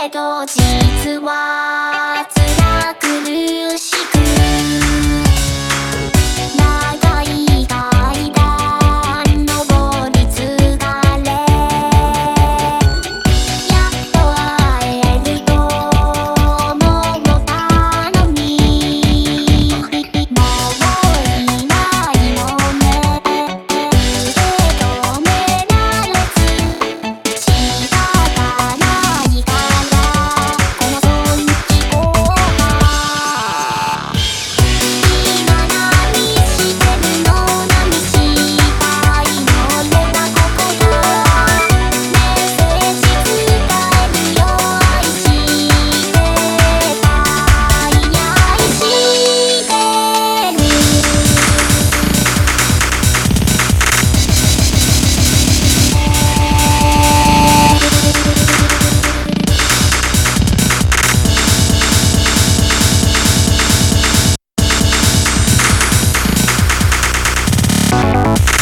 けど実は Música